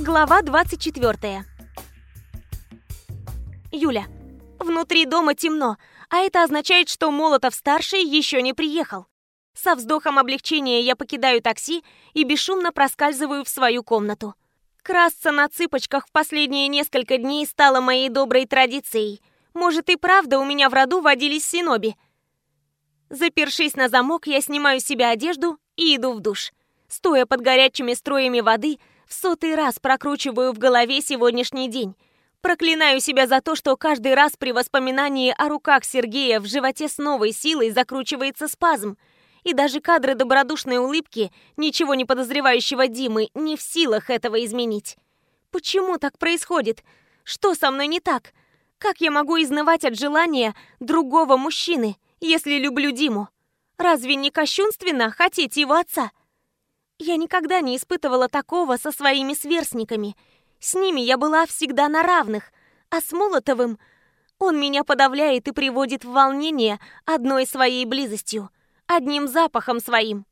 Глава 24. Юля. Внутри дома темно, а это означает, что Молотов-старший еще не приехал. Со вздохом облегчения я покидаю такси и бесшумно проскальзываю в свою комнату. Красться на цыпочках в последние несколько дней стало моей доброй традицией. Может и правда у меня в роду водились синоби. Запершись на замок, я снимаю с себя одежду и иду в душ. Стоя под горячими струями воды, в сотый раз прокручиваю в голове сегодняшний день. Проклинаю себя за то, что каждый раз при воспоминании о руках Сергея в животе с новой силой закручивается спазм. И даже кадры добродушной улыбки ничего не подозревающего Димы не в силах этого изменить. Почему так происходит? Что со мной не так? Как я могу изнывать от желания другого мужчины, если люблю Диму? Разве не кощунственно хотеть его отца? Я никогда не испытывала такого со своими сверстниками. С ними я была всегда на равных, а с Молотовым он меня подавляет и приводит в волнение одной своей близостью, одним запахом своим.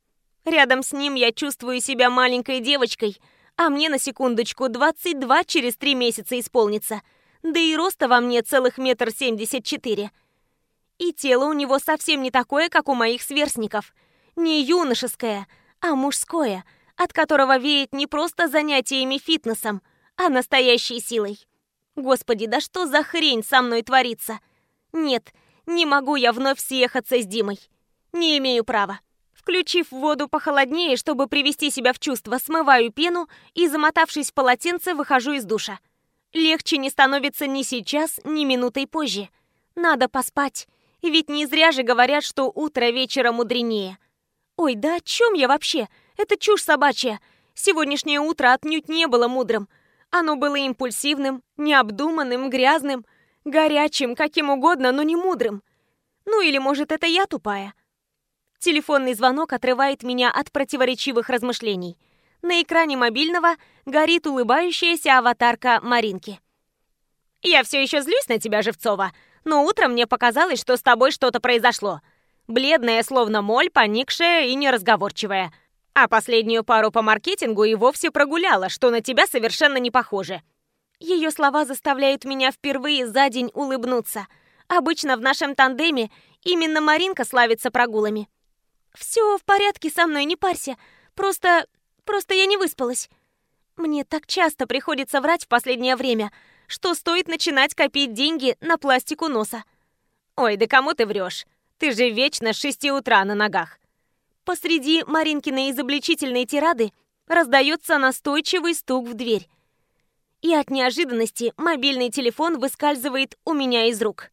Рядом с ним я чувствую себя маленькой девочкой, а мне на секундочку 22 через три месяца исполнится. Да и роста во мне целых метр семьдесят четыре. И тело у него совсем не такое, как у моих сверстников. Не юношеское, а мужское, от которого веет не просто занятиями фитнесом, а настоящей силой. Господи, да что за хрень со мной творится? Нет, не могу я вновь съехаться с Димой. Не имею права. Включив воду похолоднее, чтобы привести себя в чувство, смываю пену и, замотавшись в полотенце, выхожу из душа. Легче не становится ни сейчас, ни минутой позже. Надо поспать, ведь не зря же говорят, что утро вечера мудренее. Ой, да о чем я вообще? Это чушь собачья. Сегодняшнее утро отнюдь не было мудрым. Оно было импульсивным, необдуманным, грязным, горячим, каким угодно, но не мудрым. Ну или, может, это я тупая? Телефонный звонок отрывает меня от противоречивых размышлений. На экране мобильного горит улыбающаяся аватарка Маринки. «Я все еще злюсь на тебя, Живцова, но утром мне показалось, что с тобой что-то произошло. Бледная, словно моль, поникшая и неразговорчивая. А последнюю пару по маркетингу и вовсе прогуляла, что на тебя совершенно не похоже. Ее слова заставляют меня впервые за день улыбнуться. Обычно в нашем тандеме именно Маринка славится прогулами. «Все в порядке со мной, не парься. Просто... просто я не выспалась». Мне так часто приходится врать в последнее время, что стоит начинать копить деньги на пластику носа. «Ой, да кому ты врешь? Ты же вечно с шести утра на ногах. Посреди Маринкиной изобличительной тирады раздается настойчивый стук в дверь. И от неожиданности мобильный телефон выскальзывает у меня из рук.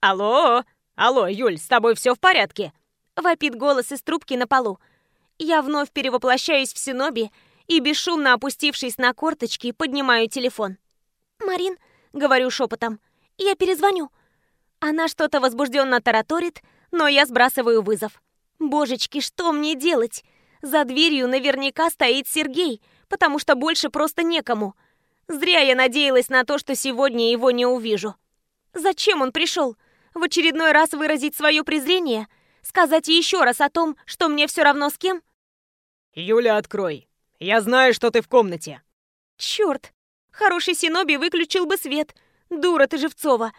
«Алло! Алло, Юль, с тобой все в порядке?» Вопит голос из трубки на полу. Я вновь перевоплощаюсь в Синоби и, бесшумно опустившись на корточки, поднимаю телефон. «Марин», — говорю шепотом, — «я перезвоню». Она что-то возбужденно тараторит, но я сбрасываю вызов. Божечки, что мне делать? За дверью наверняка стоит Сергей, потому что больше просто некому. Зря я надеялась на то, что сегодня его не увижу. Зачем он пришел? В очередной раз выразить свое презрение? Сказать еще раз о том, что мне все равно с кем? Юля, открой. Я знаю, что ты в комнате. Черт! Хороший Синоби выключил бы свет. Дура ты, Живцова.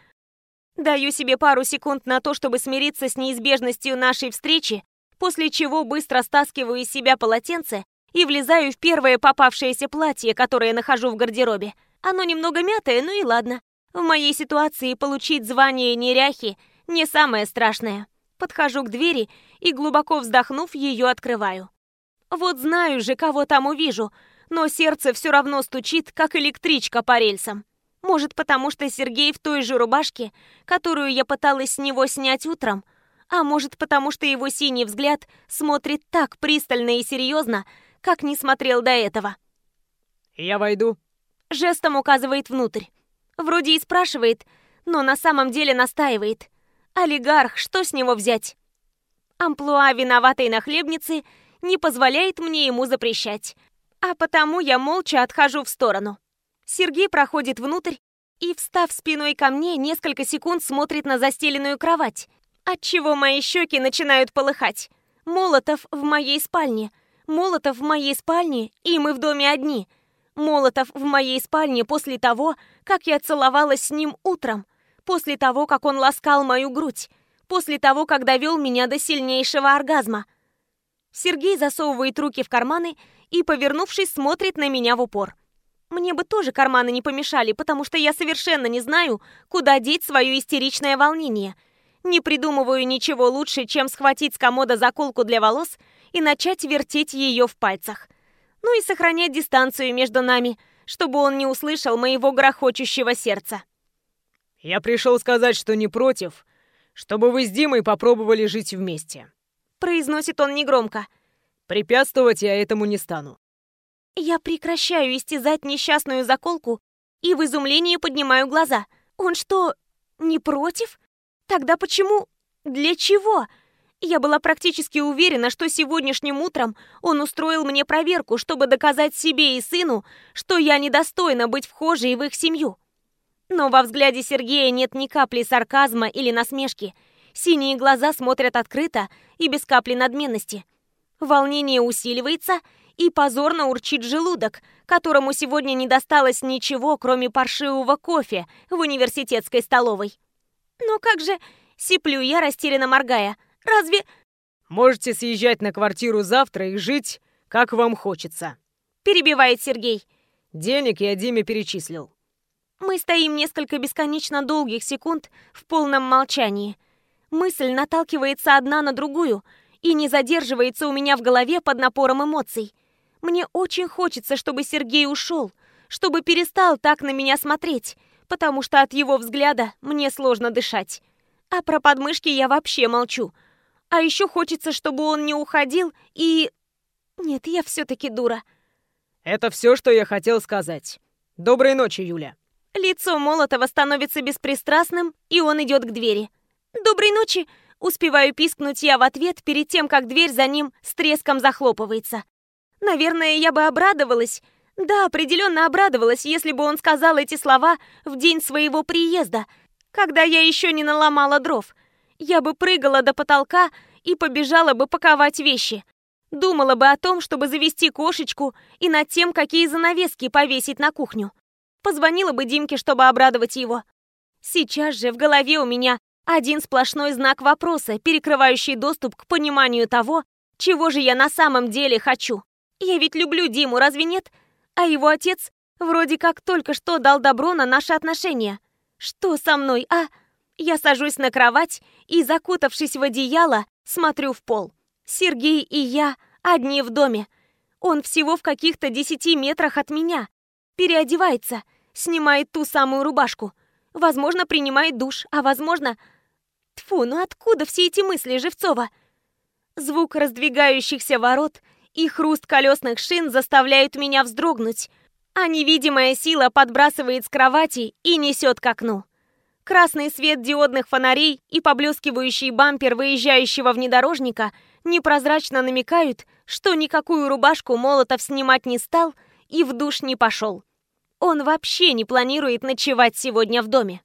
Даю себе пару секунд на то, чтобы смириться с неизбежностью нашей встречи, после чего быстро стаскиваю из себя полотенце и влезаю в первое попавшееся платье, которое нахожу в гардеробе. Оно немного мятое, ну и ладно. В моей ситуации получить звание неряхи не самое страшное. Подхожу к двери и, глубоко вздохнув, ее открываю. Вот знаю же, кого там увижу, но сердце все равно стучит, как электричка по рельсам. Может, потому что Сергей в той же рубашке, которую я пыталась с него снять утром, а может, потому что его синий взгляд смотрит так пристально и серьезно, как не смотрел до этого. «Я войду», — жестом указывает внутрь. Вроде и спрашивает, но на самом деле настаивает. Олигарх, что с него взять? Амплуа виноватой нахлебницы не позволяет мне ему запрещать, а потому я молча отхожу в сторону. Сергей проходит внутрь и, встав спиной ко мне, несколько секунд смотрит на застеленную кровать, отчего мои щеки начинают полыхать. Молотов в моей спальне. Молотов в моей спальне, и мы в доме одни. Молотов в моей спальне после того, как я целовалась с ним утром, после того, как он ласкал мою грудь, после того, как довел меня до сильнейшего оргазма. Сергей засовывает руки в карманы и, повернувшись, смотрит на меня в упор. Мне бы тоже карманы не помешали, потому что я совершенно не знаю, куда деть свое истеричное волнение. Не придумываю ничего лучше, чем схватить с комода заколку для волос и начать вертеть ее в пальцах. Ну и сохранять дистанцию между нами, чтобы он не услышал моего грохочущего сердца. «Я пришел сказать, что не против, чтобы вы с Димой попробовали жить вместе», произносит он негромко. «Препятствовать я этому не стану. Я прекращаю истязать несчастную заколку и в изумлении поднимаю глаза. Он что, не против? Тогда почему? Для чего? Я была практически уверена, что сегодняшним утром он устроил мне проверку, чтобы доказать себе и сыну, что я недостойна быть вхожей в их семью. Но во взгляде Сергея нет ни капли сарказма или насмешки. Синие глаза смотрят открыто и без капли надменности. Волнение усиливается, и позорно урчит желудок, которому сегодня не досталось ничего, кроме паршивого кофе в университетской столовой. Но как же, сиплю я, растерянно моргая, разве... Можете съезжать на квартиру завтра и жить, как вам хочется. Перебивает Сергей. Денег я Диме перечислил. Мы стоим несколько бесконечно долгих секунд в полном молчании. Мысль наталкивается одна на другую и не задерживается у меня в голове под напором эмоций. Мне очень хочется, чтобы Сергей ушел, чтобы перестал так на меня смотреть, потому что от его взгляда мне сложно дышать. А про подмышки я вообще молчу. А еще хочется, чтобы он не уходил и... Нет, я все-таки дура. Это все, что я хотел сказать. Доброй ночи, Юля. Лицо Молотова становится беспристрастным, и он идет к двери. «Доброй ночи!» Успеваю пискнуть я в ответ перед тем, как дверь за ним с треском захлопывается. Наверное, я бы обрадовалась. Да, определенно обрадовалась, если бы он сказал эти слова в день своего приезда, когда я еще не наломала дров. Я бы прыгала до потолка и побежала бы паковать вещи. Думала бы о том, чтобы завести кошечку и над тем, какие занавески повесить на кухню. Позвонила бы Димке, чтобы обрадовать его. Сейчас же в голове у меня один сплошной знак вопроса, перекрывающий доступ к пониманию того, чего же я на самом деле хочу. Я ведь люблю Диму, разве нет? А его отец вроде как только что дал добро на наши отношения. Что со мной, а? Я сажусь на кровать и, закутавшись в одеяло, смотрю в пол. Сергей и я одни в доме. Он всего в каких-то десяти метрах от меня. Переодевается, снимает ту самую рубашку. Возможно, принимает душ, а возможно... Тфу, ну откуда все эти мысли Живцова? Звук раздвигающихся ворот и хруст колесных шин заставляют меня вздрогнуть, а невидимая сила подбрасывает с кровати и несет к окну. Красный свет диодных фонарей и поблескивающий бампер выезжающего внедорожника непрозрачно намекают, что никакую рубашку Молотов снимать не стал и в душ не пошел. Он вообще не планирует ночевать сегодня в доме.